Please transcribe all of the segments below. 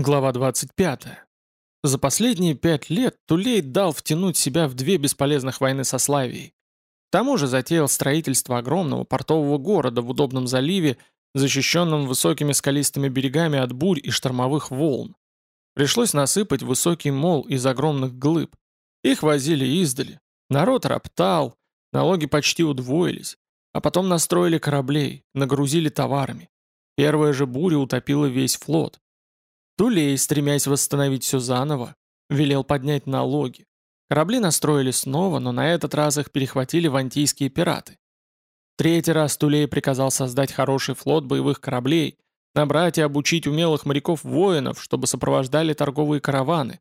Глава 25. За последние пять лет Тулей дал втянуть себя в две бесполезных войны со Славией. К тому же затеял строительство огромного портового города в удобном заливе, защищенном высокими скалистыми берегами от бурь и штормовых волн. Пришлось насыпать высокий мол из огромных глыб. Их возили издали. Народ роптал, налоги почти удвоились. А потом настроили кораблей, нагрузили товарами. Первая же буря утопила весь флот. Тулей, стремясь восстановить все заново, велел поднять налоги. Корабли настроили снова, но на этот раз их перехватили вантийские пираты. Третий раз Тулей приказал создать хороший флот боевых кораблей, набрать и обучить умелых моряков-воинов, чтобы сопровождали торговые караваны.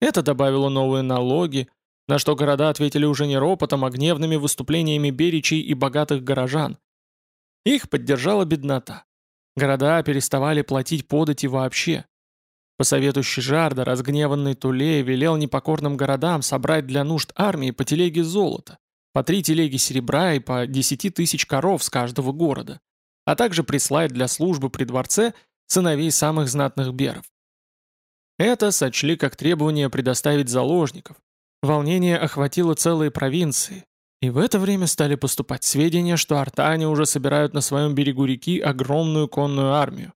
Это добавило новые налоги, на что города ответили уже не ропотом, а гневными выступлениями беричей и богатых горожан. Их поддержала беднота. Города переставали платить подати вообще. По совету Щижарда, разгневанный Тулей велел непокорным городам собрать для нужд армии по телеге золота, по три телеги серебра и по десяти тысяч коров с каждого города, а также прислать для службы при дворце сыновей самых знатных беров. Это сочли как требование предоставить заложников. Волнение охватило целые провинции, и в это время стали поступать сведения, что артане уже собирают на своем берегу реки огромную конную армию.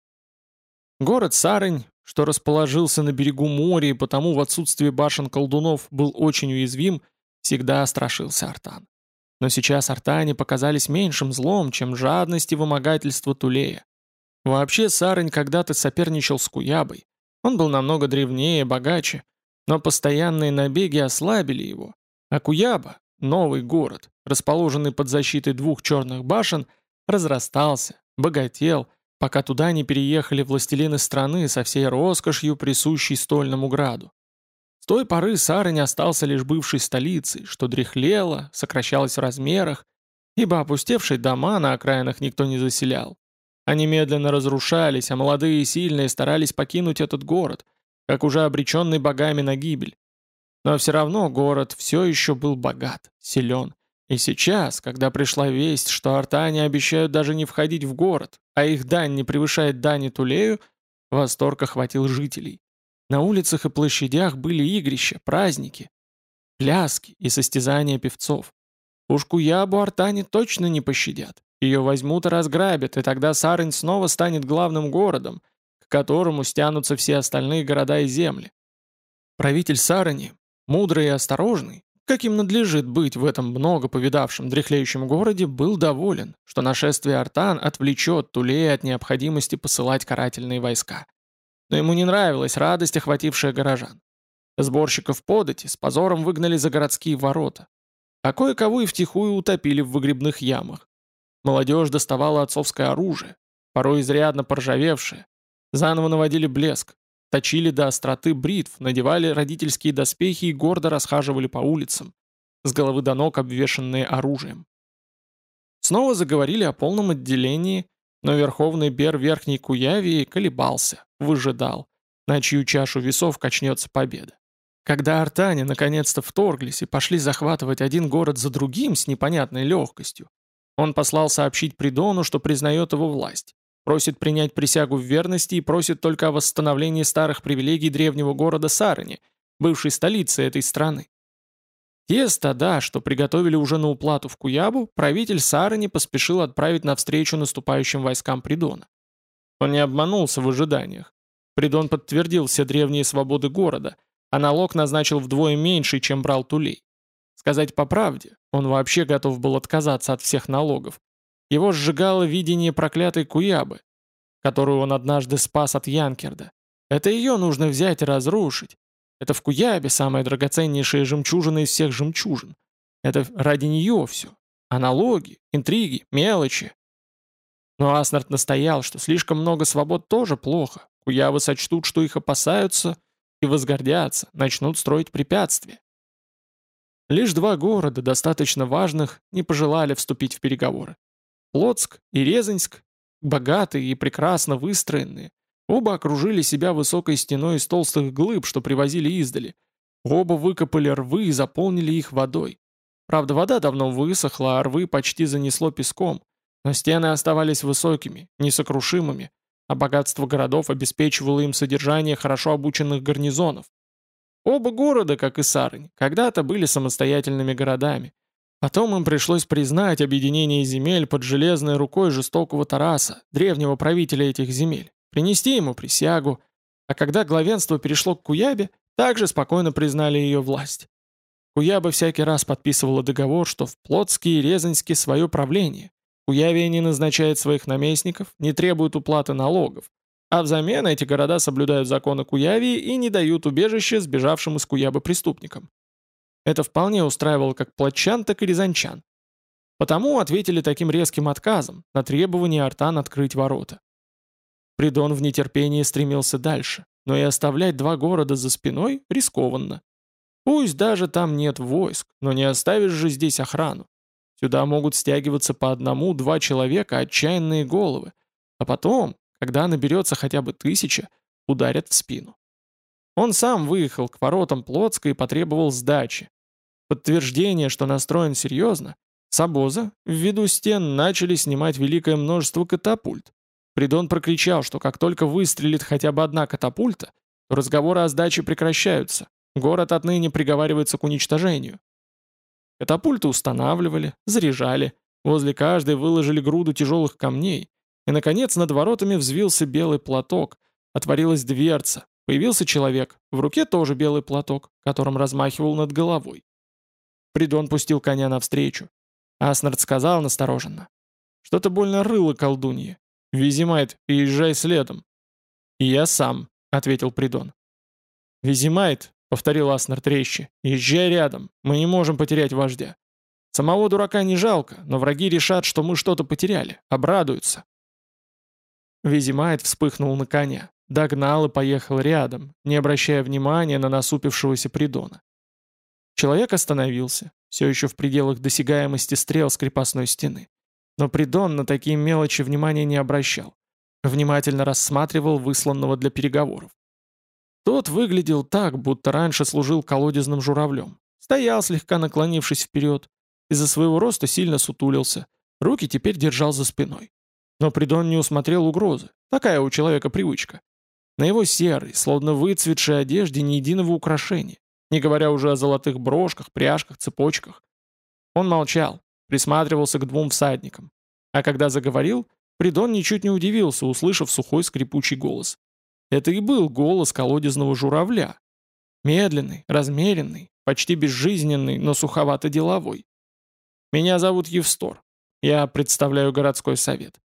Город Сарынь что расположился на берегу моря и потому в отсутствие башен колдунов был очень уязвим, всегда страшился Артан. Но сейчас артане показались меньшим злом, чем жадность и вымогательство Тулея. Вообще Сарань когда-то соперничал с Куябой. Он был намного древнее, богаче, но постоянные набеги ослабили его. А Куяба, новый город, расположенный под защитой двух черных башен, разрастался, богател – пока туда не переехали властелины страны со всей роскошью, присущей стольному граду. С той поры Сара не остался лишь бывшей столицей, что дряхлела, сокращалась в размерах, ибо опустевшие дома на окраинах никто не заселял. Они медленно разрушались, а молодые и сильные старались покинуть этот город, как уже обреченный богами на гибель. Но все равно город все еще был богат, силен и сейчас, когда пришла весть, что артане обещают даже не входить в город, а их дань не превышает дани Тулею, восторг охватил жителей. На улицах и площадях были игрища, праздники, пляски и состязания певцов. Уж Куябу артане точно не пощадят. Ее возьмут и разграбят, и тогда Сарынь снова станет главным городом, к которому стянутся все остальные города и земли. Правитель Сарани, мудрый и осторожный, как им надлежит быть в этом много повидавшем дряхлеющем городе, был доволен, что нашествие Артан отвлечет Тулея от необходимости посылать карательные войска. Но ему не нравилась радость, охватившая горожан. Сборщиков подати с позором выгнали за городские ворота. А кое-кого и втихую утопили в выгребных ямах. Молодежь доставала отцовское оружие, порой изрядно поржавевшее. Заново наводили блеск, точили до остроты бритв, надевали родительские доспехи и гордо расхаживали по улицам, с головы до ног обвешанные оружием. Снова заговорили о полном отделении, но верховный бер Верхней Куявии колебался, выжидал, на чью чашу весов качнется победа. Когда артане наконец-то вторглись и пошли захватывать один город за другим с непонятной легкостью, он послал сообщить Придону, что признает его власть. Просит принять присягу в верности и просит только о восстановлении старых привилегий древнего города Сарани, бывшей столицы этой страны. Те стада, что приготовили уже на уплату в Куябу, правитель Сарани поспешил отправить навстречу наступающим войскам Придона. Он не обманулся в ожиданиях. Придон подтвердил все древние свободы города, а налог назначил вдвое меньше, чем брал Тулей. Сказать по правде, он вообще готов был отказаться от всех налогов, его сжигало видение проклятой Куябы, которую он однажды спас от Янкерда. Это ее нужно взять и разрушить. Это в Куябе самая драгоценнейшая жемчужина из всех жемчужин. Это ради нее все. Аналоги, интриги, мелочи. Но Аснард настоял, что слишком много свобод тоже плохо. Куявы сочтут, что их опасаются, и возгордятся, начнут строить препятствия. Лишь два города, достаточно важных, не пожелали вступить в переговоры. Плотск и Резаньск, богатые и прекрасно выстроенные, оба окружили себя высокой стеной из толстых глыб, что привозили издали. Оба выкопали рвы и заполнили их водой. Правда, вода давно высохла, а рвы почти занесло песком, но стены оставались высокими, несокрушимыми, а богатство городов обеспечивало им содержание хорошо обученных гарнизонов. Оба города, как и Сарань, когда-то были самостоятельными городами. Потом им пришлось признать объединение земель под железной рукой жестокого Тараса, древнего правителя этих земель, принести ему присягу, а когда главенство перешло к Куябе, также спокойно признали ее власть. Куяба всякий раз подписывала договор, что в Плотске и Рязаньске свое правление. Куявия не назначает своих наместников, не требует уплаты налогов, а взамен эти города соблюдают законы Куявии и не дают убежище сбежавшим из Куябы преступникам. Это вполне устраивало как плотчан, так и рязанчан. Потому ответили таким резким отказом на требование Артан открыть ворота. Придон в нетерпении стремился дальше, но и оставлять два города за спиной рискованно. Пусть даже там нет войск, но не оставишь же здесь охрану. Сюда могут стягиваться по одному-два человека отчаянные головы, а потом, когда наберется хотя бы тысяча, ударят в спину. Он сам выехал к воротам Плотска и потребовал сдачи. Подтверждение, что настроен серьезно, с обоза, ввиду стен, начали снимать великое множество катапульт. Придон прокричал, что как только выстрелит хотя бы одна катапульта, то разговоры о сдаче прекращаются. Город отныне приговаривается к уничтожению. Катапульты устанавливали, заряжали, возле каждой выложили груду тяжелых камней, и, наконец, над воротами взвился белый платок, отворилась дверца, появился человек, в руке тоже белый платок, которым размахивал над головой. Придон пустил коня навстречу. Аснард сказал настороженно. «Что-то больно рыло колдунье. Визимайт, езжай следом». «И я сам», — ответил Придон. «Визимайт», — повторил Аснард резче, — «езжай рядом, мы не можем потерять вождя. Самого дурака не жалко, но враги решат, что мы что-то потеряли, обрадуются. Визимайт вспыхнул на коня, догнал и поехал рядом, не обращая внимания на насупившегося Придона. Человек остановился, все еще в пределах досягаемости стрел с крепостной стены. Но Придон на такие мелочи внимания не обращал. Внимательно рассматривал высланного для переговоров. Тот выглядел так, будто раньше служил колодезным журавлем. Стоял, слегка наклонившись вперед. Из-за своего роста сильно сутулился. Руки теперь держал за спиной. Но Придон не усмотрел угрозы. Такая у человека привычка. На его серой, словно выцветшей одежде ни единого украшения, не говоря уже о золотых брошках, пряжках, цепочках. Он молчал, присматривался к двум всадникам. А когда заговорил, Придон ничуть не удивился, услышав сухой скрипучий голос. Это и был голос колодезного журавля. Медленный, размеренный, почти безжизненный, но суховато-деловой. «Меня зовут Евстор. Я представляю городской совет.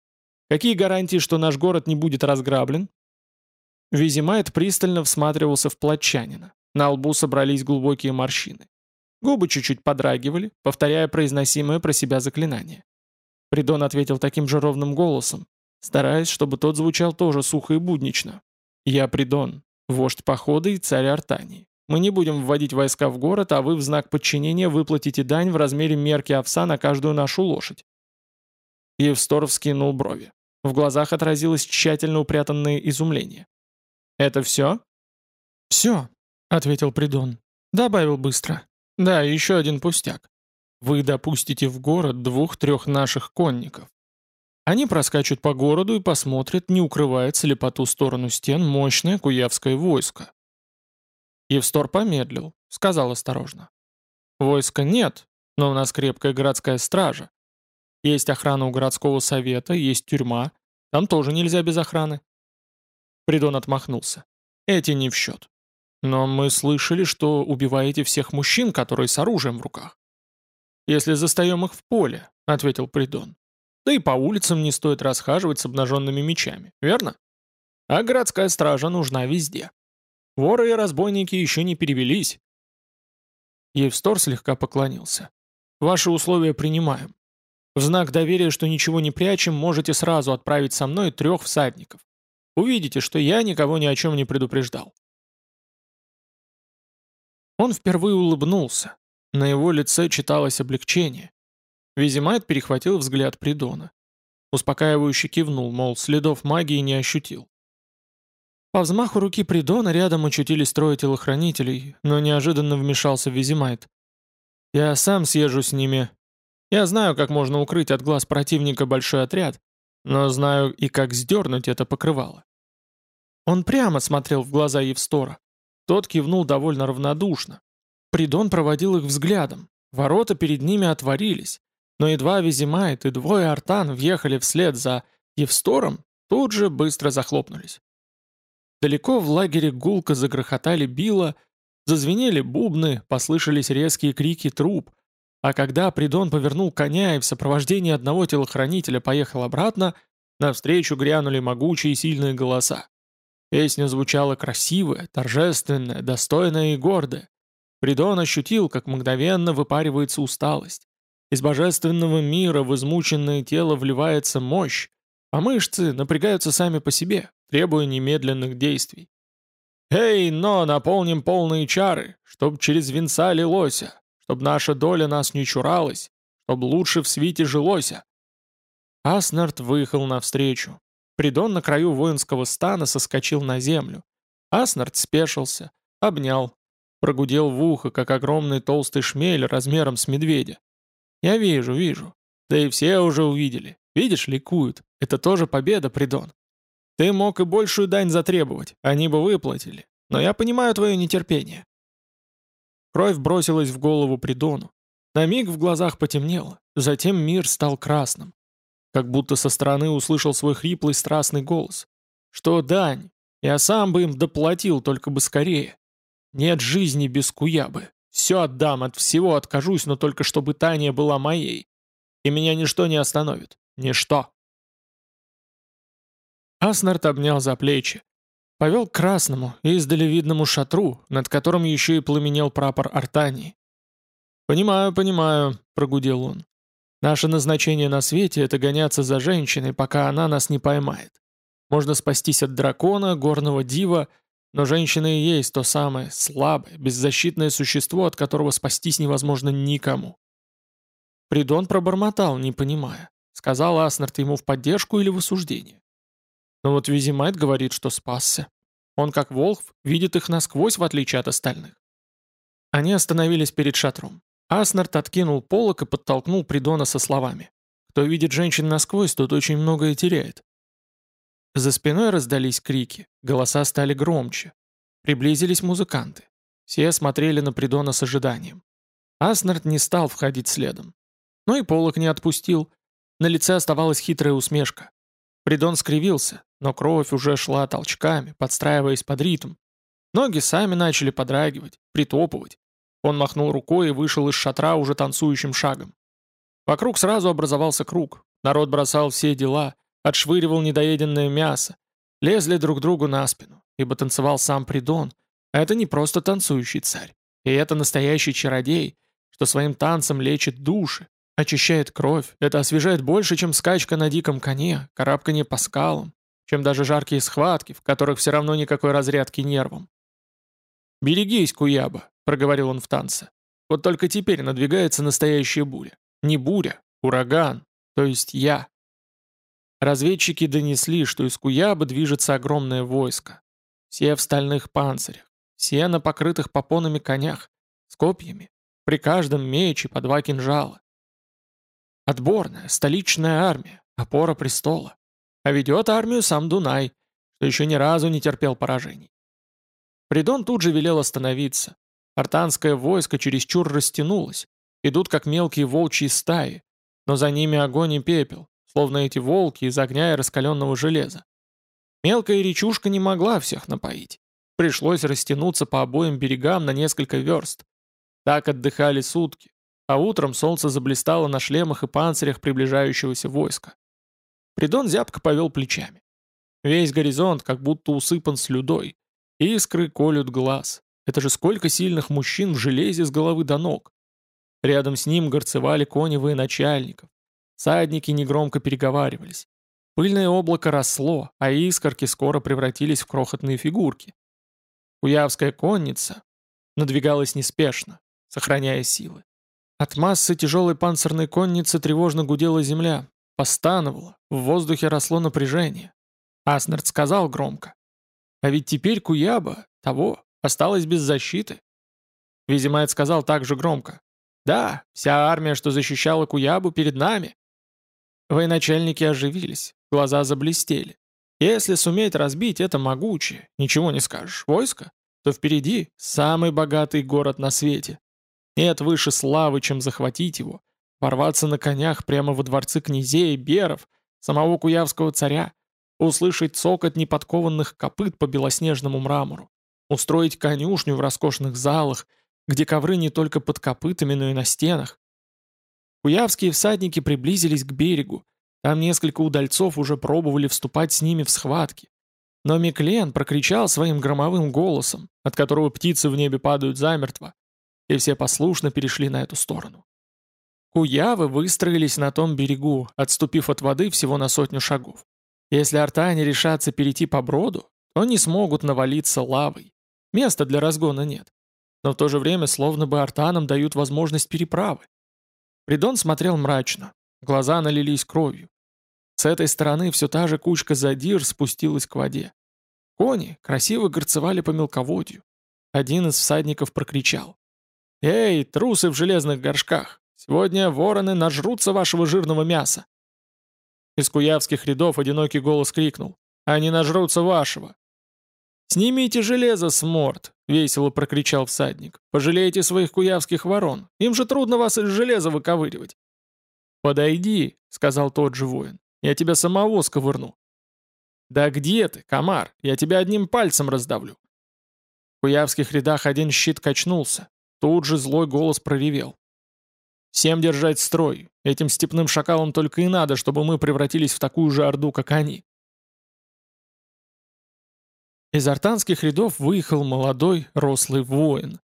Какие гарантии, что наш город не будет разграблен?» Визимайт пристально всматривался в плотчанина. На лбу собрались глубокие морщины. Губы чуть-чуть подрагивали, повторяя произносимое про себя заклинание. Придон ответил таким же ровным голосом, стараясь, чтобы тот звучал тоже сухо и буднично. «Я Придон, вождь похода и царь Артании. Мы не будем вводить войска в город, а вы в знак подчинения выплатите дань в размере мерки овса на каждую нашу лошадь. Евсторов скинул брови. В глазах отразилось тщательно упрятанное изумление. «Это все?» «Все», — ответил Придон. Добавил быстро. «Да, еще один пустяк. Вы допустите в город двух-трех наших конников. Они проскачут по городу и посмотрят, не укрывается ли по ту сторону стен мощное куявское войско». Евстор помедлил, сказал осторожно. «Войска нет, но у нас крепкая городская стража. Есть охрана у городского совета, есть тюрьма. Там тоже нельзя без охраны. Придон отмахнулся. Эти не в счет. Но мы слышали, что убиваете всех мужчин, которые с оружием в руках. Если застаем их в поле, ответил Придон. Да и по улицам не стоит расхаживать с обнаженными мечами, верно? А городская стража нужна везде. Воры и разбойники еще не перевелись. Евстор слегка поклонился. «Ваши условия принимаем. В знак доверия, что ничего не прячем, можете сразу отправить со мной трех всадников. Увидите, что я никого ни о чем не предупреждал». Он впервые улыбнулся. На его лице читалось облегчение. Визимайт перехватил взгляд Придона. Успокаивающе кивнул, мол, следов магии не ощутил. По взмаху руки Придона рядом очутились трое телохранителей, но неожиданно вмешался Визимайт. «Я сам съезжу с ними, я знаю, как можно укрыть от глаз противника большой отряд, но знаю и как сдернуть это покрывало. Он прямо смотрел в глаза Евстора. Тот кивнул довольно равнодушно. Придон проводил их взглядом. Ворота перед ними отворились, но едва Визимайт и двое артан въехали вслед за Евстором, тут же быстро захлопнулись. Далеко в лагере гулко загрохотали била, зазвенели бубны, послышались резкие крики труп, а когда Придон повернул коня и в сопровождении одного телохранителя поехал обратно, навстречу грянули могучие сильные голоса. Песня звучала красивая, торжественная, достойная и гордая. Придон ощутил, как мгновенно выпаривается усталость. Из божественного мира в измученное тело вливается мощь, а мышцы напрягаются сами по себе, требуя немедленных действий. «Эй, но наполним полные чары, чтоб через венца лилося, чтоб наша доля нас не чуралась, чтоб лучше в свите жилося». Аснард выехал навстречу. Придон на краю воинского стана соскочил на землю. Аснард спешился, обнял, прогудел в ухо, как огромный толстый шмель размером с медведя. «Я вижу, вижу. Да и все уже увидели. Видишь, ликуют. Это тоже победа, Придон. Ты мог и большую дань затребовать, они бы выплатили. Но я понимаю твое нетерпение». Кровь бросилась в голову Придону. На миг в глазах потемнело, затем мир стал красным. Как будто со стороны услышал свой хриплый страстный голос. «Что дань? Я сам бы им доплатил, только бы скорее. Нет жизни без куябы. Все отдам, от всего откажусь, но только чтобы Таня была моей. И меня ничто не остановит. Ничто. Аснард обнял за плечи. Повел к красному, издали видному шатру, над которым еще и пламенел прапор Артании. «Понимаю, понимаю», — прогудел он. «Наше назначение на свете — это гоняться за женщиной, пока она нас не поймает. Можно спастись от дракона, горного дива, но женщина и есть то самое слабое, беззащитное существо, от которого спастись невозможно никому». Придон пробормотал, не понимая. Сказал Аснард ему в поддержку или в осуждение. Но вот Визимайт говорит, что спасся. Он, как Волхв, видит их насквозь, в отличие от остальных. Они остановились перед шатром. Аснард откинул полок и подтолкнул Придона со словами. «Кто видит женщин насквозь, тот очень многое теряет». За спиной раздались крики, голоса стали громче. Приблизились музыканты. Все смотрели на Придона с ожиданием. Аснард не стал входить следом. Но и полок не отпустил, на лице оставалась хитрая усмешка. Придон скривился, но кровь уже шла толчками, подстраиваясь под ритм. Ноги сами начали подрагивать, притопывать. Он махнул рукой и вышел из шатра уже танцующим шагом. Вокруг сразу образовался круг. Народ бросал все дела, отшвыривал недоеденное мясо. Лезли друг другу на спину, ибо танцевал сам Придон. А это не просто танцующий царь. И это настоящий чародей, что своим танцем лечит души, Очищает кровь, это освежает больше, чем скачка на диком коне, карабканье по скалам, чем даже жаркие схватки, в которых все равно никакой разрядки нервам. «Берегись, Куяба», — проговорил он в танце. «Вот только теперь надвигается настоящая буря. Не буря, ураган, то есть я». Разведчики донесли, что из Куябы движется огромное войско. Все в стальных панцирях, все на покрытых попонами конях, с копьями, при каждом мече по два кинжала. Отборная, столичная армия, опора престола. А ведет армию сам Дунай, что еще ни разу не терпел поражений. Придон тут же велел остановиться. Артанское войско чересчур растянулось. Идут как мелкие волчьи стаи, но за ними огонь и пепел, словно эти волки из огня и раскаленного железа. Мелкая речушка не могла всех напоить. Пришлось растянуться по обоим берегам на несколько верст. Так отдыхали сутки, а утром солнце заблистало на шлемах и панцирях приближающегося войска. Придон зябко повел плечами. Весь горизонт как будто усыпан слюдой. Искры колют глаз. Это же сколько сильных мужчин в железе с головы до ног. Рядом с ним горцевали кони военачальников. Садники негромко переговаривались. Пыльное облако росло, а искорки скоро превратились в крохотные фигурки. Куявская конница надвигалась неспешно, сохраняя силы. От массы тяжелой панцирной конницы тревожно гудела земля, постановала, в воздухе росло напряжение. Аснард сказал громко. «А ведь теперь Куяба, того, осталась без защиты». Визимайт сказал также громко. «Да, вся армия, что защищала Куябу, перед нами». Военачальники оживились, глаза заблестели. Если суметь разбить это могучее, ничего не скажешь, войско, то впереди самый богатый город на свете. Нет выше славы, чем захватить его, ворваться на конях прямо во дворцы князей, беров, самого куявского царя, услышать цокот неподкованных копыт по белоснежному мрамору, устроить конюшню в роскошных залах, где ковры не только под копытами, но и на стенах. Куявские всадники приблизились к берегу, там несколько удальцов уже пробовали вступать с ними в схватки. Но Миклен прокричал своим громовым голосом, от которого птицы в небе падают замертво, и все послушно перешли на эту сторону. Куявы выстроились на том берегу, отступив от воды всего на сотню шагов. Если артане решатся перейти по броду, то не смогут навалиться лавой. Места для разгона нет. Но в то же время словно бы артанам дают возможность переправы. Придон смотрел мрачно, глаза налились кровью. С этой стороны все та же кучка задир спустилась к воде. Кони красиво горцевали по мелководью. Один из всадников прокричал. «Эй, трусы в железных горшках! Сегодня вороны нажрутся вашего жирного мяса!» Из куявских рядов одинокий голос крикнул. «Они нажрутся вашего!» «Снимите железо с морд!» — весело прокричал всадник. «Пожалейте своих куявских ворон! Им же трудно вас из железа выковыривать!» «Подойди!» — сказал тот же воин. Я тебя самого сковырну». «Да где ты, комар? Я тебя одним пальцем раздавлю». В куявских рядах один щит качнулся. Тут же злой голос проревел. «Всем держать строй. Этим степным шакалам только и надо, чтобы мы превратились в такую же орду, как они». Из артанских рядов выехал молодой, рослый воин.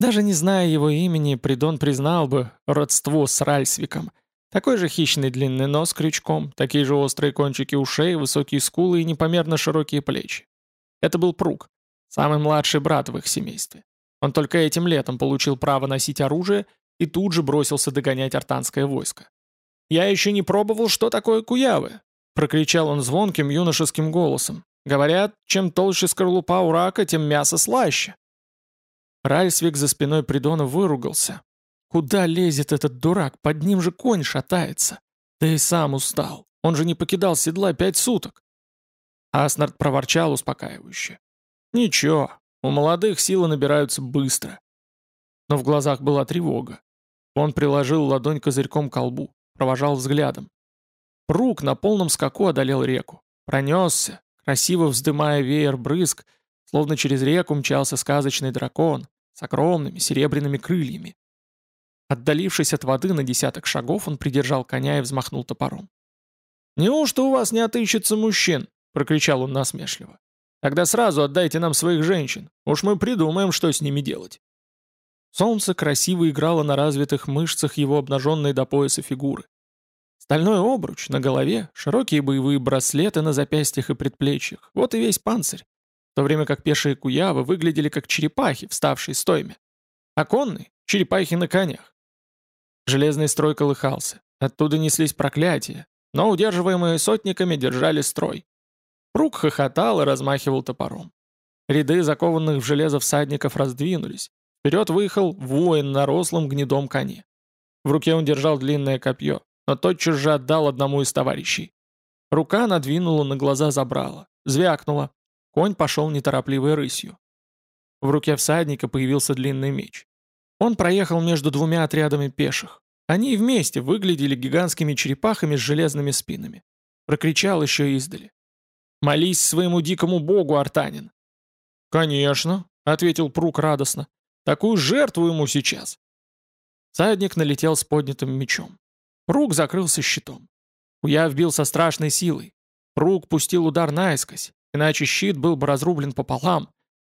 Даже не зная его имени, Придон признал бы родство с Ральсвиком — такой же хищный длинный нос крючком, такие же острые кончики ушей, высокие скулы и непомерно широкие плечи. Это был Прук, самый младший брат в их семействе. Он только этим летом получил право носить оружие и тут же бросился догонять артанское войско. «Я еще не пробовал, что такое куявы!» — прокричал он звонким юношеским голосом. «Говорят, чем толще скорлупа у рака, тем мясо слаще». Ральсвик за спиной Придона выругался, Куда лезет этот дурак? Под ним же конь шатается. Да и сам устал. Он же не покидал седла пять суток. Аснард проворчал успокаивающе. Ничего, у молодых силы набираются быстро. Но в глазах была тревога. Он приложил ладонь козырьком к колбу, провожал взглядом. Прук на полном скаку одолел реку. Пронесся, красиво вздымая веер брызг, словно через реку мчался сказочный дракон с огромными серебряными крыльями. Отдалившись от воды на десяток шагов, он придержал коня и взмахнул топором. «Неужто у вас не отыщется мужчин?» — прокричал он насмешливо. «Тогда сразу отдайте нам своих женщин. Уж мы придумаем, что с ними делать». Солнце красиво играло на развитых мышцах его обнаженной до пояса фигуры. Стальной обруч на голове, широкие боевые браслеты на запястьях и предплечьях. Вот и весь панцирь. В то время как пешие куявы выглядели как черепахи, вставшие стойме. А конные — черепахи на конях. Железный строй колыхался. Оттуда неслись проклятия, но удерживаемые сотниками держали строй. Рук хохотал и размахивал топором. Ряды закованных в железо всадников раздвинулись. Вперед выехал воин на рослом гнедом коне. В руке он держал длинное копье, но тотчас же отдал одному из товарищей. Рука надвинула на глаза забрала, звякнула. Конь пошел неторопливой рысью. В руке всадника появился длинный меч. Он проехал между двумя отрядами пеших. Они вместе выглядели гигантскими черепахами с железными спинами. Прокричал еще издали. «Молись своему дикому богу, Артанин!» «Конечно», — ответил Прук радостно. «Такую жертву ему сейчас!» Садник налетел с поднятым мечом. Прук закрылся щитом. Уя вбил со страшной силой. Прук пустил удар наискось, иначе щит был бы разрублен пополам.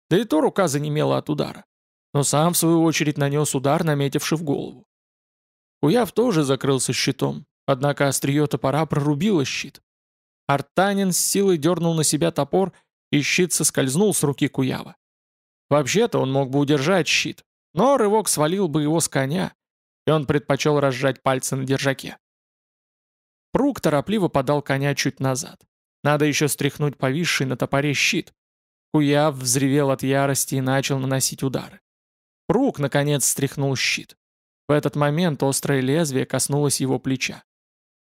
Да и то рука занемела от удара но сам, в свою очередь, нанес удар, наметивший в голову. Куяв тоже закрылся щитом, однако острие топора прорубило щит. Артанин с силой дернул на себя топор, и щит соскользнул с руки Куява. Вообще-то он мог бы удержать щит, но рывок свалил бы его с коня, и он предпочел разжать пальцы на держаке. Прук торопливо подал коня чуть назад. Надо еще стряхнуть повисший на топоре щит. Куяв взревел от ярости и начал наносить удары. Прук, наконец, стряхнул щит. В этот момент острое лезвие коснулось его плеча.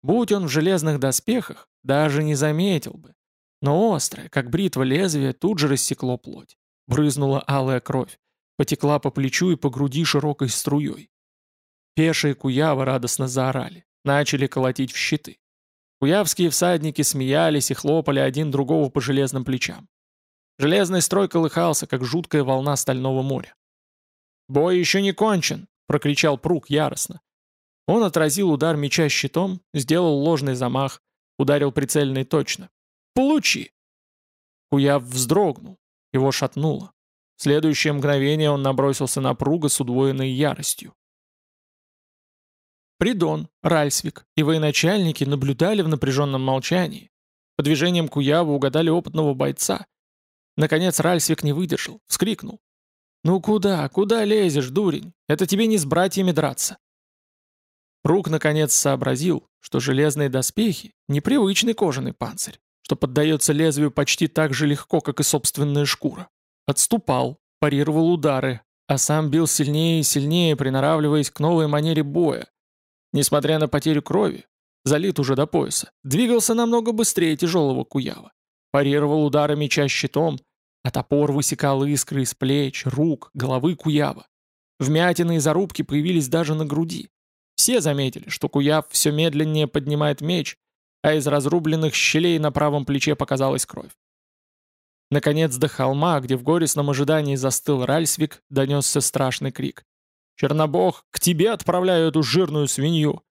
Будь он в железных доспехах, даже не заметил бы. Но острое, как бритва лезвие, тут же рассекло плоть. Брызнула алая кровь. Потекла по плечу и по груди широкой струей. Пешие куявы радостно заорали. Начали колотить в щиты. Куявские всадники смеялись и хлопали один другого по железным плечам. Железный строй колыхался, как жуткая волна стального моря. «Бой еще не кончен!» — прокричал Прук яростно. Он отразил удар меча щитом, сделал ложный замах, ударил прицельно и точно. «Получи!» Куяв вздрогнул, его шатнуло. В следующее мгновение он набросился на Пруга с удвоенной яростью. Придон, Ральсвик и военачальники наблюдали в напряженном молчании. По движениям Куявы угадали опытного бойца. Наконец Ральсвик не выдержал, вскрикнул. «Ну куда, куда лезешь, дурень? Это тебе не с братьями драться!» Рук наконец сообразил, что железные доспехи — непривычный кожаный панцирь, что поддается лезвию почти так же легко, как и собственная шкура. Отступал, парировал удары, а сам бил сильнее и сильнее, приноравливаясь к новой манере боя. Несмотря на потерю крови, залит уже до пояса, двигался намного быстрее тяжелого куява. Парировал удары меча щитом, а топор высекал искры из плеч, рук, головы куява. Вмятины и зарубки появились даже на груди. Все заметили, что Куяв все медленнее поднимает меч, а из разрубленных щелей на правом плече показалась кровь. Наконец до холма, где в горестном ожидании застыл Ральсвик, донесся страшный крик. «Чернобог, к тебе отправляю эту жирную свинью!»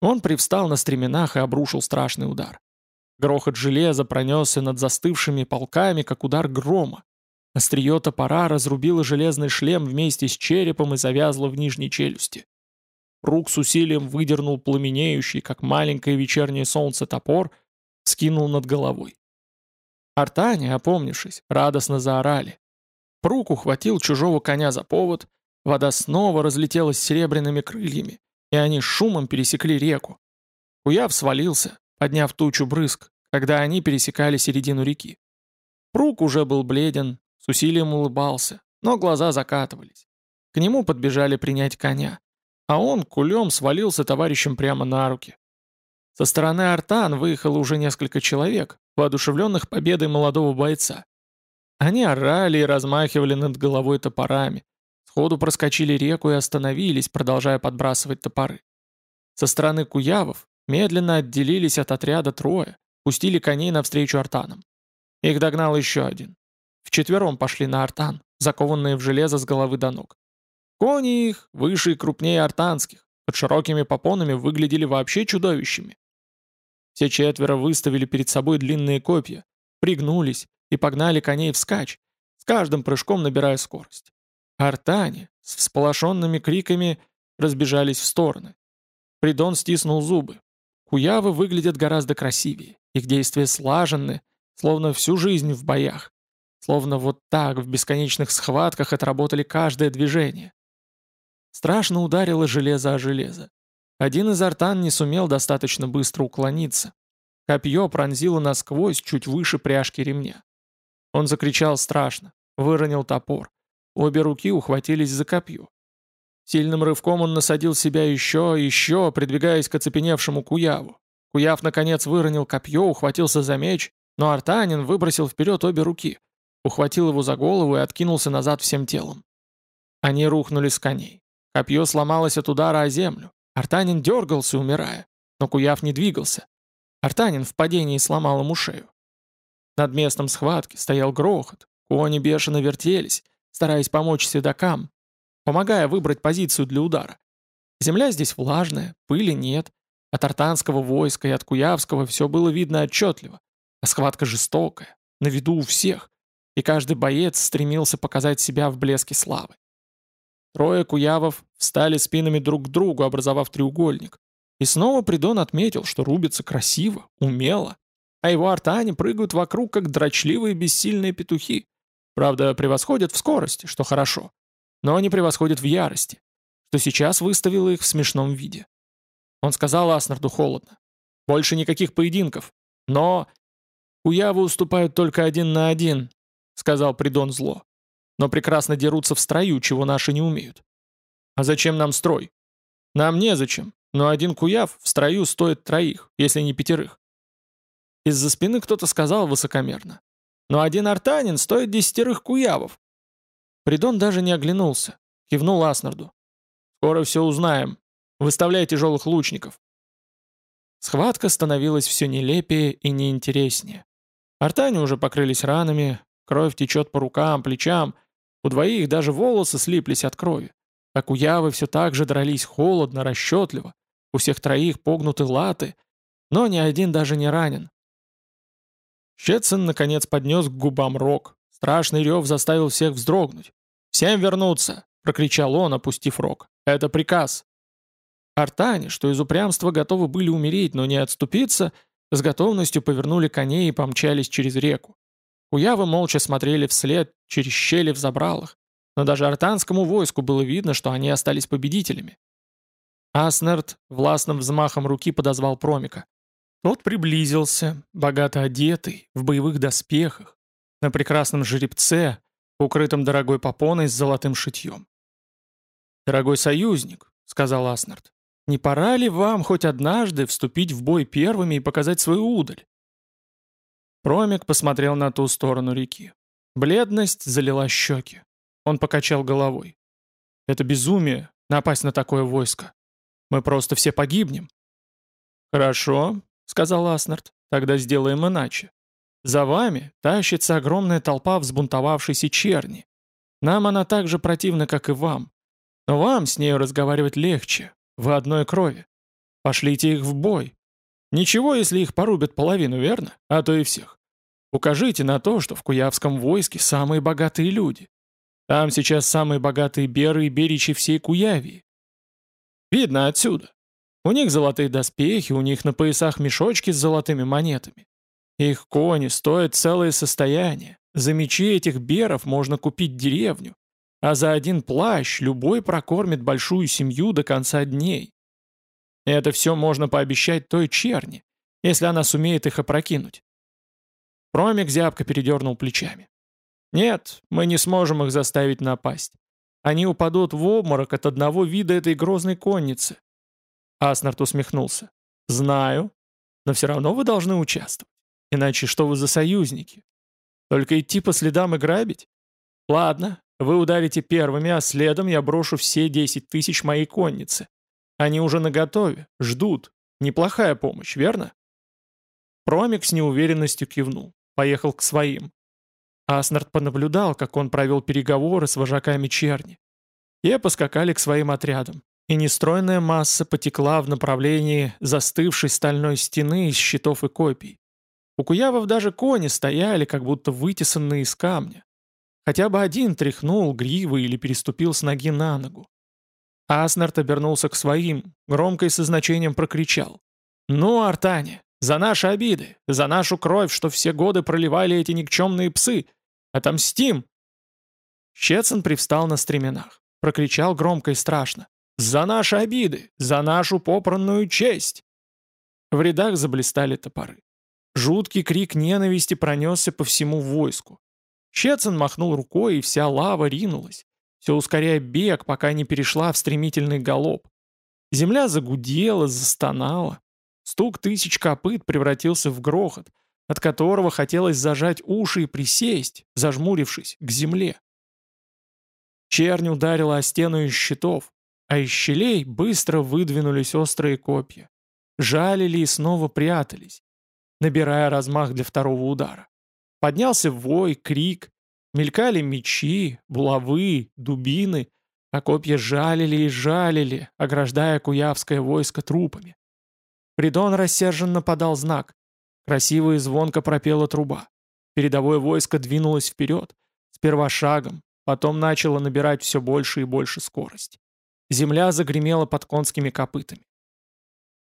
Он привстал на стременах и обрушил страшный удар. Грохот железа пронесся над застывшими полками, как удар грома. Острие топора разрубило железный шлем вместе с черепом и завязло в нижней челюсти. Рук с усилием выдернул пламенеющий, как маленькое вечернее солнце, топор, скинул над головой. Артане, опомнившись, радостно заорали. Прук ухватил чужого коня за повод, вода снова разлетелась серебряными крыльями, и они шумом пересекли реку. Куяв свалился, подняв тучу брызг, когда они пересекали середину реки. Прук уже был бледен, с усилием улыбался, но глаза закатывались. К нему подбежали принять коня а он кулем свалился товарищем прямо на руки. Со стороны Артан выехало уже несколько человек, воодушевленных победой молодого бойца. Они орали и размахивали над головой топорами, сходу проскочили реку и остановились, продолжая подбрасывать топоры. Со стороны куявов медленно отделились от отряда трое, пустили коней навстречу артанам. Их догнал еще один. Вчетвером пошли на артан, закованные в железо с головы до ног. Кони их, выше и крупнее артанских, под широкими попонами выглядели вообще чудовищами. Все четверо выставили перед собой длинные копья, пригнулись и погнали коней вскачь, с каждым прыжком набирая скорость. Артане с всполошенными криками разбежались в стороны. Придон стиснул зубы. Куявы выглядят гораздо красивее, их действия слаженны, словно всю жизнь в боях, словно вот так в бесконечных схватках отработали каждое движение. Страшно ударило железо о железо. Один из артан не сумел достаточно быстро уклониться. Копье пронзило насквозь чуть выше пряжки ремня. Он закричал страшно, выронил топор. Обе руки ухватились за копье. Сильным рывком он насадил себя еще, еще, придвигаясь к оцепеневшему Куяву. Куяв, наконец, выронил копье, ухватился за меч, но Артанин выбросил вперед обе руки, ухватил его за голову и откинулся назад всем телом. Они рухнули с коней. Копье сломалось от удара о землю. Артанин дергался, умирая, но Куяв не двигался. Артанин в падении сломал ему шею. Над местом схватки стоял грохот, кони бешено вертелись, стараясь помочь седокам, помогая выбрать позицию для удара. Земля здесь влажная, пыли нет, от артанского войска и от Куявского все было видно отчетливо, а схватка жестокая, на виду у всех, и каждый боец стремился показать себя в блеске славы. Трое куявов встали спинами друг к другу, образовав треугольник. И снова Придон отметил, что рубится красиво, умело, а его артане прыгают вокруг, как дрочливые бессильные петухи. Правда, превосходят в скорости, что хорошо, но они превосходят в ярости, что сейчас выставило их в смешном виде. Он сказал Аснарду холодно. «Больше никаких поединков. Но...» «Куявы уступают только один на один», — сказал Придон зло но прекрасно дерутся в строю, чего наши не умеют. А зачем нам строй? Нам незачем, но один куяв в строю стоит троих, если не пятерых. Из-за спины кто-то сказал высокомерно. Но один артанин стоит десятерых куявов. Придон даже не оглянулся, кивнул Аснарду. «Скоро все узнаем. Выставляй тяжелых лучников». Схватка становилась все нелепее и неинтереснее. Артане уже покрылись ранами, кровь течет по рукам, плечам, у двоих даже волосы слиплись от крови. А куявы все так же дрались холодно, расчетливо, у всех троих погнуты латы, но ни один даже не ранен. Щетсон наконец поднес к губам рог. Страшный рев заставил всех вздрогнуть. «Всем вернуться!» — прокричал он, опустив рог. «Это приказ!» Артане, что из упрямства готовы были умереть, но не отступиться, с готовностью повернули коней и помчались через реку. Куявы молча смотрели вслед через щели в забралах, но даже артанскому войску было видно, что они остались победителями. Аснерт властным взмахом руки подозвал Промика. Тот приблизился, богато одетый, в боевых доспехах, на прекрасном жеребце, укрытом дорогой попоной с золотым шитьем. «Дорогой союзник», — сказал Аснард, не пора ли вам хоть однажды вступить в бой первыми и показать свою удаль?» Промик посмотрел на ту сторону реки. Бледность залила щеки. Он покачал головой. «Это безумие, напасть на такое войско. Мы просто все погибнем». «Хорошо», — сказал Аснард, — «тогда сделаем иначе. За вами тащится огромная толпа взбунтовавшейся черни. Нам она так же противна, как и вам. Но вам с нею разговаривать легче, вы одной крови. Пошлите их в бой. Ничего, если их порубят половину, верно? А то и всех. Укажите на то, что в Куявском войске самые богатые люди. Там сейчас самые богатые беры и беричи всей Куявии. Видно отсюда. У них золотые доспехи, у них на поясах мешочки с золотыми монетами. Их кони стоят целое состояние. За мечи этих беров можно купить деревню, а за один плащ любой прокормит большую семью до конца дней. Это все можно пообещать той черни, если она сумеет их опрокинуть. Промик зябко передернул плечами. Нет, мы не сможем их заставить напасть. Они упадут в обморок от одного вида этой грозной конницы. Аснард усмехнулся. Знаю, но все равно вы должны участвовать. Иначе что вы за союзники? Только идти по следам и грабить? Ладно, вы ударите первыми, а следом я брошу все 10 тысяч моей конницы. Они уже наготове, ждут. Неплохая помощь, верно?» Промик с неуверенностью кивнул. Поехал к своим. Аснард понаблюдал, как он провел переговоры с вожаками черни. Те поскакали к своим отрядам, и нестройная масса потекла в направлении застывшей стальной стены из щитов и копий. У куявов даже кони стояли, как будто вытесанные из камня. Хотя бы один тряхнул гривы или переступил с ноги на ногу. Аснард обернулся к своим, громко и со значением прокричал. «Ну, Артане, за наши обиды, за нашу кровь, что все годы проливали эти никчемные псы! Отомстим!» Щецин привстал на стременах, прокричал громко и страшно. «За наши обиды! За нашу попранную честь!» В рядах заблистали топоры. Жуткий крик ненависти пронесся по всему войску. Щецин махнул рукой, и вся лава ринулась, все ускоряя бег, пока не перешла в стремительный галоп. Земля загудела, застонала. Стук тысяч копыт превратился в грохот, от которого хотелось зажать уши и присесть, зажмурившись, к земле. Чернь ударила о стену из щитов, а из щелей быстро выдвинулись острые копья. Жалили и снова прятались, набирая размах для второго удара. Поднялся вой, крик, мелькали мечи, булавы, дубины, а копья жалили и жалили, ограждая куявское войско трупами. Придон рассерженно подал знак. Красиво и звонко пропела труба. Передовое войско двинулось вперед, сперва шагом, потом начало набирать все больше и больше скорость. Земля загремела под конскими копытами.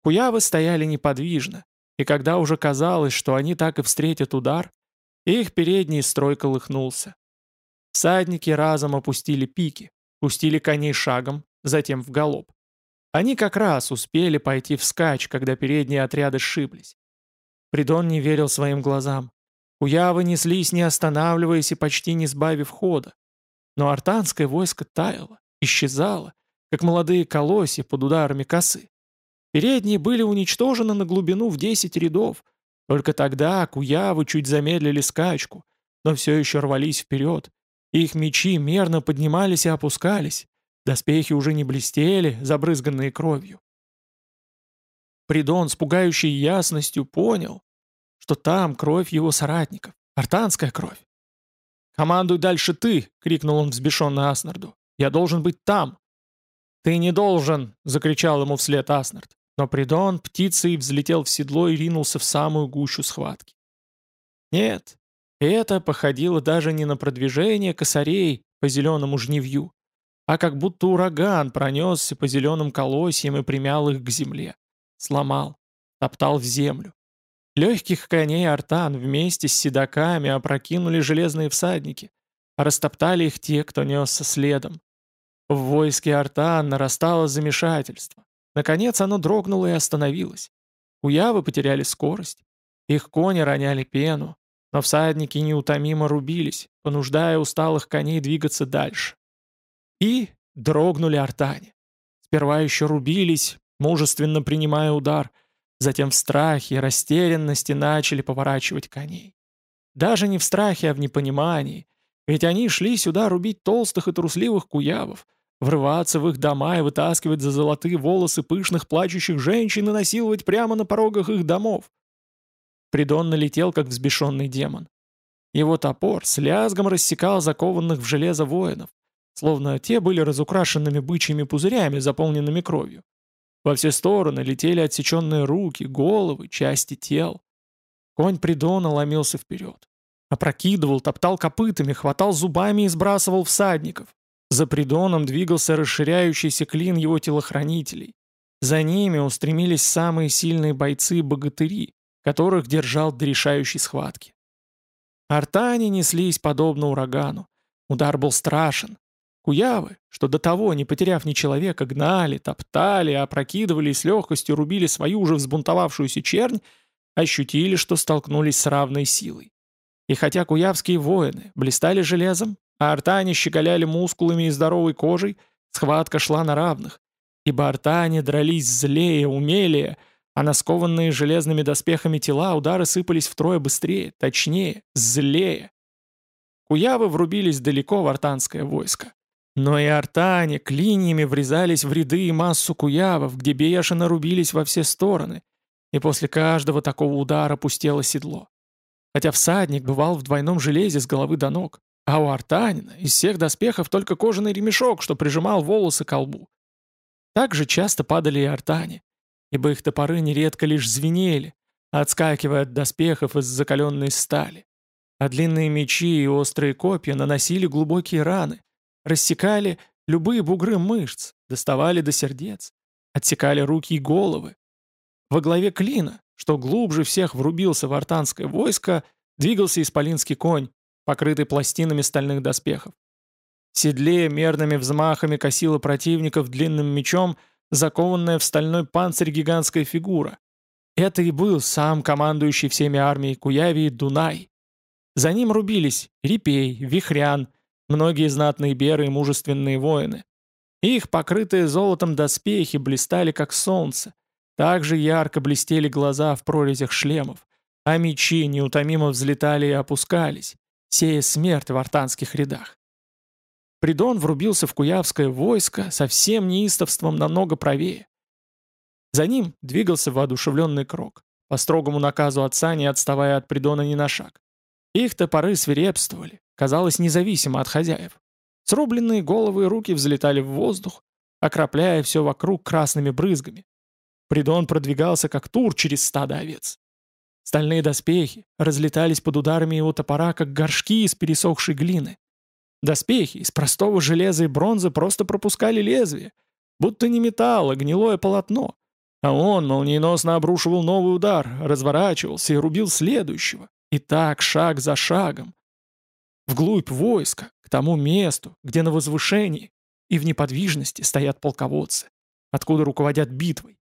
Куявы стояли неподвижно, и когда уже казалось, что они так и встретят удар, их передний строй колыхнулся. Всадники разом опустили пики, пустили коней шагом, затем в галоп. Они как раз успели пойти вскачь, когда передние отряды сшиблись. Придон не верил своим глазам. Куявы неслись, не останавливаясь и почти не сбавив хода. Но артанское войско таяло, исчезало, как молодые колосья под ударами косы. Передние были уничтожены на глубину в 10 рядов. Только тогда куявы чуть замедлили скачку, но все еще рвались вперед. Их мечи мерно поднимались и опускались. Доспехи уже не блестели, забрызганные кровью. Придон с пугающей ясностью понял, что там кровь его соратников, артанская кровь. «Командуй дальше ты!» — крикнул он взбешенно Аснарду. «Я должен быть там!» «Ты не должен!» — закричал ему вслед Аснард. Но Придон птицей взлетел в седло и ринулся в самую гущу схватки. Нет, это походило даже не на продвижение косарей по зеленому жневью, а как будто ураган пронесся по зеленым колосьям и примял их к земле. Сломал, топтал в землю. Легких коней артан вместе с седаками опрокинули железные всадники, а растоптали их те, кто несся следом. В войске артан нарастало замешательство. Наконец оно дрогнуло и остановилось. Уявы потеряли скорость. Их кони роняли пену, но всадники неутомимо рубились, понуждая усталых коней двигаться дальше. И дрогнули артане. Сперва еще рубились, мужественно принимая удар, затем в страхе и растерянности начали поворачивать коней. Даже не в страхе, а в непонимании, ведь они шли сюда рубить толстых и трусливых куявов, врываться в их дома и вытаскивать за золотые волосы пышных плачущих женщин и насиловать прямо на порогах их домов. Придон налетел, как взбешенный демон. Его топор с лязгом рассекал закованных в железо воинов, словно те были разукрашенными бычьими пузырями, заполненными кровью. Во все стороны летели отсеченные руки, головы, части тел. Конь Придона ломился вперед. Опрокидывал, топтал копытами, хватал зубами и сбрасывал всадников. За Придоном двигался расширяющийся клин его телохранителей. За ними устремились самые сильные бойцы-богатыри, которых держал до решающей схватки. Артане неслись подобно урагану. Удар был страшен. Куявы, что до того, не потеряв ни человека, гнали, топтали, опрокидывали и с легкостью рубили свою уже взбунтовавшуюся чернь, ощутили, что столкнулись с равной силой. И хотя куявские воины блистали железом, а артане щеголяли мускулами и здоровой кожей, схватка шла на равных, ибо артане дрались злее, умелее, а на скованные железными доспехами тела удары сыпались втрое быстрее, точнее, злее. Куявы врубились далеко в артанское войско. Но и артане клиньями врезались в ряды и массу куявов, где бешено рубились во все стороны, и после каждого такого удара пустело седло. Хотя всадник бывал в двойном железе с головы до ног, а у артанина из всех доспехов только кожаный ремешок, что прижимал волосы к колбу. Так же часто падали и артане, ибо их топоры нередко лишь звенели, отскакивая от доспехов из закаленной стали. А длинные мечи и острые копья наносили глубокие раны, рассекали любые бугры мышц, доставали до сердец, отсекали руки и головы. Во главе клина, что глубже всех врубился в артанское войско, двигался исполинский конь, покрытый пластинами стальных доспехов. В седле мерными взмахами косила противников длинным мечом, закованная в стальной панцирь гигантская фигура. Это и был сам командующий всеми армией Куявии Дунай. За ним рубились Репей, Вихрян, многие знатные беры и мужественные воины. Их покрытые золотом доспехи блистали как солнце. Также ярко блестели глаза в прорезях шлемов, а мечи неутомимо взлетали и опускались, сея смерть в артанских рядах. Придон врубился в куявское войско со всем неистовством намного правее. За ним двигался воодушевленный крок, по строгому наказу отца не отставая от Придона ни на шаг. Их топоры свирепствовали, казалось, независимо от хозяев. Срубленные головы и руки взлетали в воздух, окропляя все вокруг красными брызгами. Придон продвигался, как тур через стадо овец. Стальные доспехи разлетались под ударами его топора, как горшки из пересохшей глины. Доспехи из простого железа и бронзы просто пропускали лезвие, будто не металл, а гнилое полотно. А он молниеносно обрушивал новый удар, разворачивался и рубил следующего. И так, шаг за шагом. Вглубь войска, к тому месту, где на возвышении и в неподвижности стоят полководцы, откуда руководят битвой.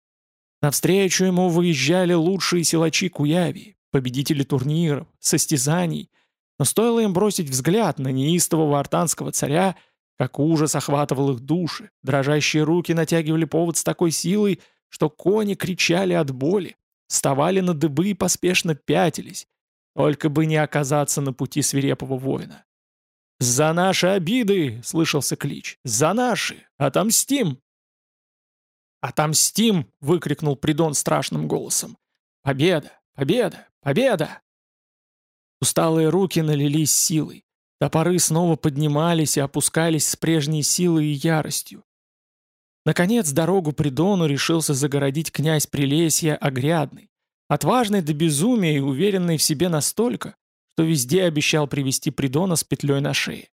Навстречу ему выезжали лучшие силачи Куявии, победители турниров, состязаний, но стоило им бросить взгляд на неистового артанского царя, как ужас охватывал их души, дрожащие руки натягивали повод с такой силой, что кони кричали от боли, вставали на дыбы и поспешно пятились, только бы не оказаться на пути свирепого воина. «За наши обиды!» — слышался клич. «За наши! Отомстим!» «Отомстим!» — выкрикнул Придон страшным голосом. «Победа! Победа! Победа!» Усталые руки налились силой. Топоры снова поднимались и опускались с прежней силой и яростью. Наконец дорогу Придону решился загородить князь Прилесья Огрядный, отважный до безумия и уверенный в себе настолько, что везде обещал привести Придона с петлей на шее.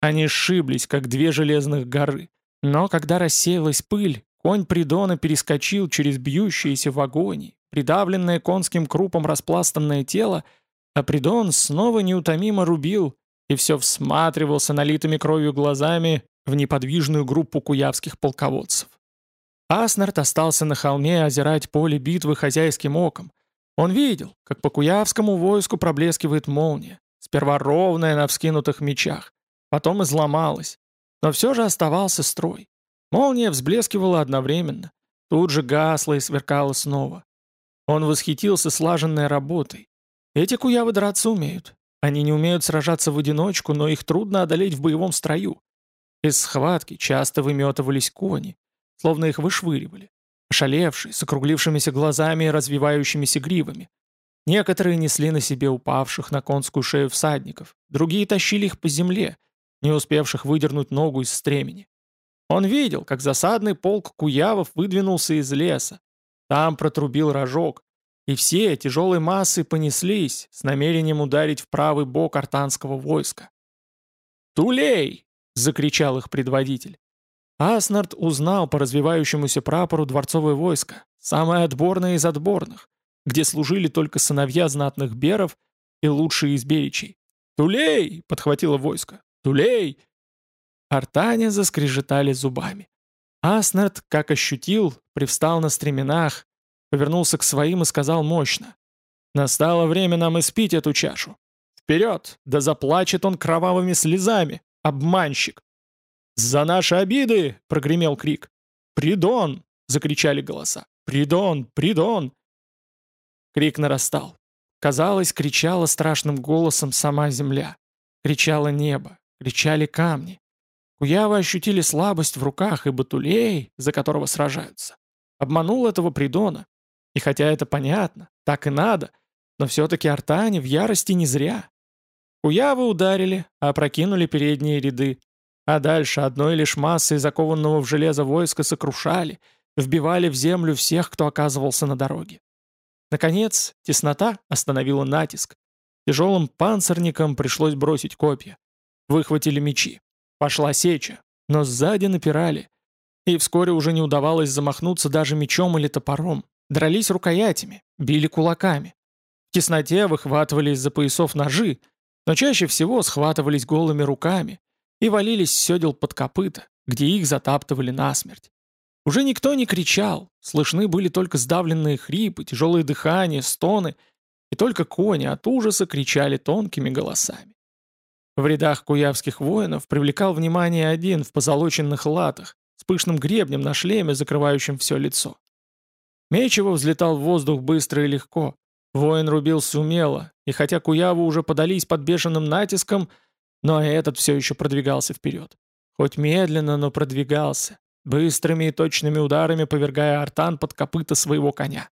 Они сшиблись, как две железных горы, но когда рассеялась пыль, конь Придона перескочил через бьющиеся в агонии, придавленное конским крупом распластанное тело, а Придон снова неутомимо рубил, и все всматривался налитыми кровью глазами в неподвижную группу куявских полководцев. Аснард остался на холме озирать поле битвы хозяйским оком. Он видел, как по куявскому войску проблескивает молния, сперва ровная на вскинутых мечах, потом изломалась, но все же оставался строй. Молния взблескивала одновременно, тут же гасла и сверкала снова. Он восхитился слаженной работой. Эти куявы драться умеют, они не умеют сражаться в одиночку, но их трудно одолеть в боевом строю. Из схватки часто выметывались кони, словно их вышвыривали, ошалевшие, с округлившимися глазами и развивающимися гривами. Некоторые несли на себе упавших на конскую шею всадников, другие тащили их по земле, не успевших выдернуть ногу из стремени. Он видел, как засадный полк куявов выдвинулся из леса. Там протрубил рожок, и все тяжелые массы понеслись с намерением ударить в правый бок артанского войска. «Тулей!» — закричал их предводитель. Аснард узнал по развивающемуся прапору дворцовое войско, самое отборное из отборных, где служили только сыновья знатных беров и лучшие из беричей. «Тулей!» — подхватило войско. «Тулей!» Артане заскрежетали зубами. Аснард, как ощутил, привстал на стременах, повернулся к своим и сказал мощно. «Настало время нам испить эту чашу. Вперед! Да заплачет он кровавыми слезами! Обманщик!» «За наши обиды!» — прогремел крик. «Придон!» — закричали голоса. «Придон! Придон!» Крик нарастал. Казалось, кричала страшным голосом сама земля. Кричало небо, кричали камни. Куявы ощутили слабость в руках, и Батулей, за которого сражаются, обманул этого Придона, и хотя это понятно, так и надо, но все-таки артане в ярости не зря. Куявы ударили, опрокинули передние ряды, а дальше одной лишь массой закованного в железо войска сокрушали, вбивали в землю всех, кто оказывался на дороге. Наконец, теснота остановила натиск. Тяжелым панцирникам пришлось бросить копья. Выхватили мечи. Пошла сеча, но сзади напирали. И вскоре уже не удавалось замахнуться даже мечом или топором. Дрались рукоятями, били кулаками. В тесноте выхватывали из-за поясов ножи, но чаще всего схватывались голыми руками и валились с седел под копыта, где их затаптывали насмерть. Уже никто не кричал, слышны были только сдавленные хрипы, тяжелые дыхания, стоны, и только кони от ужаса кричали тонкими голосами. В рядах куявских воинов привлекал внимание один в позолоченных латах, с пышным гребнем на шлеме, закрывающим все лицо. Меч его взлетал в воздух быстро и легко. Воин рубился умело, и хотя куявы уже подались под бешеным натиском, но этот все еще продвигался вперед. Хоть медленно, но продвигался, быстрыми и точными ударами повергая артан под копыта своего коня.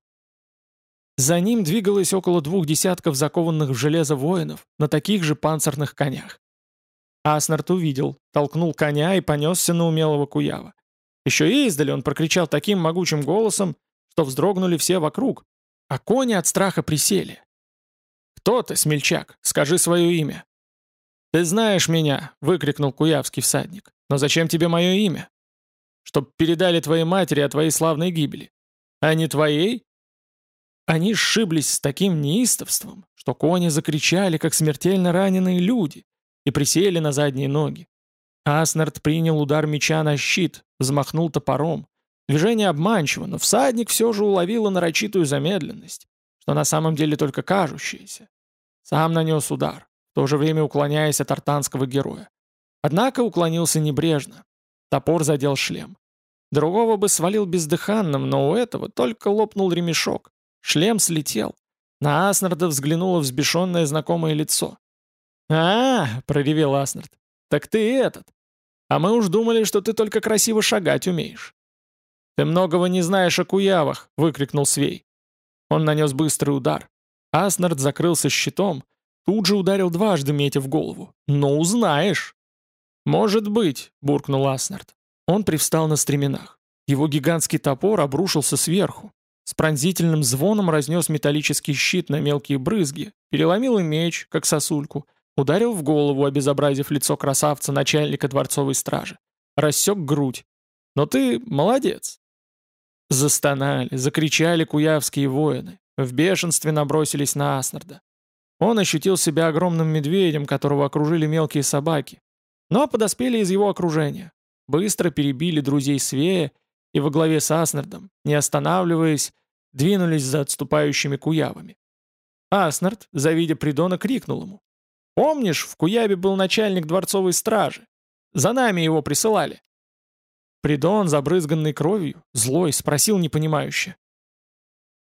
За ним двигалось около двух десятков закованных в железо воинов на таких же панцирных конях. Аснард увидел, толкнул коня и понесся на умелого куява. Еще и издали он прокричал таким могучим голосом, что вздрогнули все вокруг, а кони от страха присели. «Кто ты, смельчак? Скажи свое имя». «Ты знаешь меня!» — выкрикнул куявский всадник. «Но зачем тебе мое имя?» «Чтоб передали твоей матери о твоей славной гибели». «А не твоей?» Они сшиблись с таким неистовством, что кони закричали, как смертельно раненые люди, и присели на задние ноги. Аснард принял удар меча на щит, взмахнул топором, Движение обманчиво, но всадник все же уловил нарочитую замедленность, что на самом деле только кажущаяся. Сам нанес удар, в то же время уклоняясь от артанского героя. Однако уклонился небрежно. Топор задел шлем. Другого бы свалил бездыханным, но у этого только лопнул ремешок. Шлем слетел. На Аснарда взглянуло взбешенное знакомое лицо. а, -а, -а проревел Аснард. «Так ты этот! А мы уж думали, что ты только красиво шагать умеешь». «Ты многого не знаешь о куявах!» — выкрикнул Свей. Он нанес быстрый удар. Аснард закрылся щитом, тут же ударил дважды, метя в голову. «Но узнаешь!» «Может быть», — буркнул Аснард. Он привстал на стременах. Его гигантский топор обрушился сверху. С пронзительным звоном разнес металлический щит на мелкие брызги, переломил и меч, как сосульку, ударил в голову, обезобразив лицо красавца начальника дворцовой стражи. Рассек грудь. «Но ты молодец!» Застонали, закричали куявские воины. В бешенстве набросились на Аснарда. Он ощутил себя огромным медведем, которого окружили мелкие собаки. Но подоспели из его окружения. Быстро перебили друзей Свея и во главе с Аснардом, не останавливаясь, двинулись за отступающими куявами. Аснард, завидя Придона, крикнул ему. «Помнишь, в Куябе был начальник дворцовой стражи? За нами его присылали». Придон, забрызганный кровью, злой, спросил непонимающе.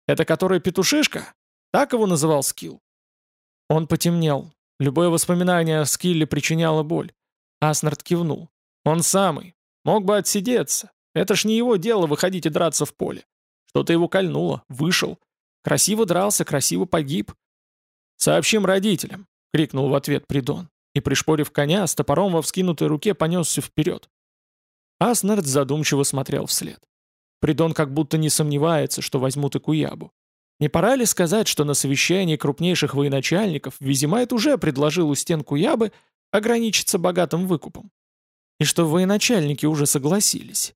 «Это который петушишка? Так его называл Скилл?» Он потемнел. Любое воспоминание о Скилле причиняло боль. Аснард кивнул. «Он самый. Мог бы отсидеться. Это ж не его дело выходить и драться в поле. Что-то его кольнуло. Вышел. Красиво дрался, красиво погиб. «Сообщим родителям», — крикнул в ответ Придон. И, пришпорив коня, с топором во вскинутой руке понесся вперед. Аснард задумчиво смотрел вслед. Придон как будто не сомневается, что возьмут и Куябу. Не пора ли сказать, что на совещании крупнейших военачальников Визимайт уже предложил у стен Куябы ограничиться богатым выкупом? И что военачальники уже согласились?